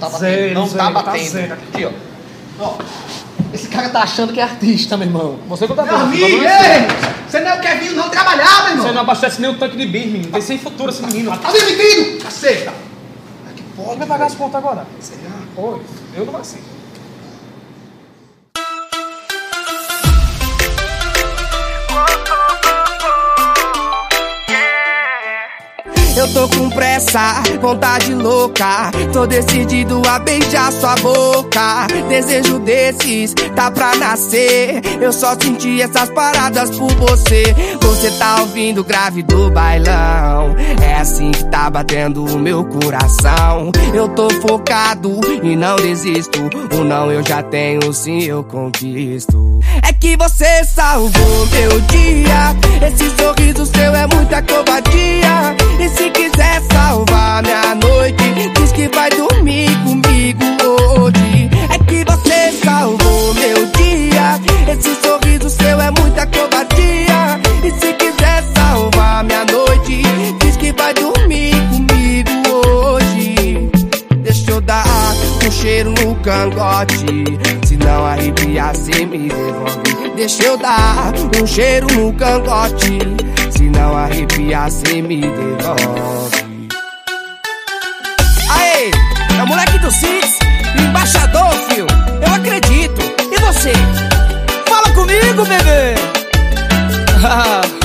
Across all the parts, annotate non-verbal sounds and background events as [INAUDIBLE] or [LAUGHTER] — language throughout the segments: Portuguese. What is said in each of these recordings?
tá batendo. Zero, não zero, tá tá batendo. zero. Aqui, ó. Ó. Esse cara tá achando que é artista, meu irmão. Você que tá Meu amigo, Você ei! Você não quer vir não trabalhar, meu Você irmão. não abastece nem o tanque de bis, menino. Tem sem futuro esse menino. Tá demitido! Caceta! É que pode, Quem vai pagar as contas agora? Sei lá. Oi, eu não vou assim. Tô com pressa, vontade louca. Tô decidido a beijar sua boca. Desejo desses, tá pra nascer. Eu só senti essas paradas por você. Você tá ouvindo grave do bailão. É assim que tá batendo o meu coração. Eu tô focado e não desisto. O não eu já tenho, sim eu conquisto. É que você salvou meu dia. Esse sorriso um cheiro no cangote. Se não arrepiar, cê me devolve. Deixa eu dar um cheiro no cangote. Se não arrepiar, cê me devolve. Aê, é o moleque do Six, embaixador, fio. Eu acredito. E você? Fala comigo, bebê. [LAUGHS]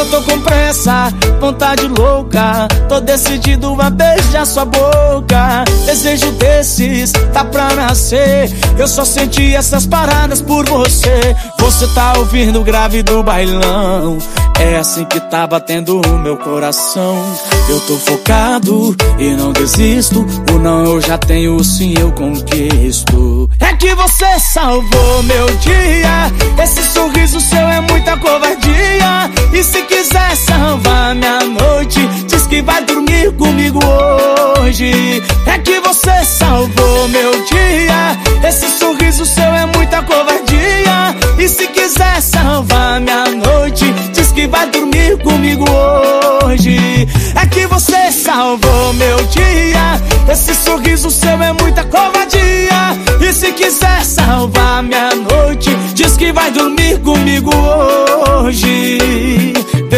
Eu tô com pressa, vontade louca. Tô decidido a beijar sua boca. Desejo desses, tá pra nascer. Eu só senti essas paradas por você. Você tá ouvindo o grave do bailão. É assim que tá batendo o meu coração. Eu tô focado e não desisto. O não eu já tenho, o sim eu conquisto. É que você salvou meu dia. Esse sorriso seu é muita covardia. E se quiser salvar minha noite, diz que vai dormir comigo hoje. É que você salvou meu dia. Esse sorriso seu é muita covardia. E se quiser salvar minha noite, diz que vai dormir comigo hoje. É que você salvou meu dia. Esse sorriso seu é muita covardia. E se quiser salvar minha noite, diz que vai dormir comigo hoje.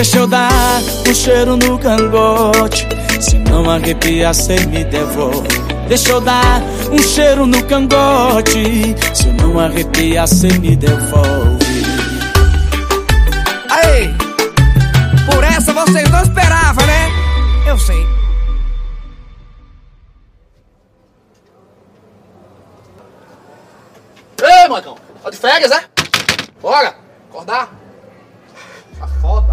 Deixa eu dar um cheiro no cangote. Se não arrepia, cê me devolve. Deixa eu dar um cheiro no cangote. Se não arrepia, cê me devolve. Aê, por essa vocês não esperavam, né? Eu sei. Ei, Marcão. Tá de férias, é? Bora. Acordar. Tá foda.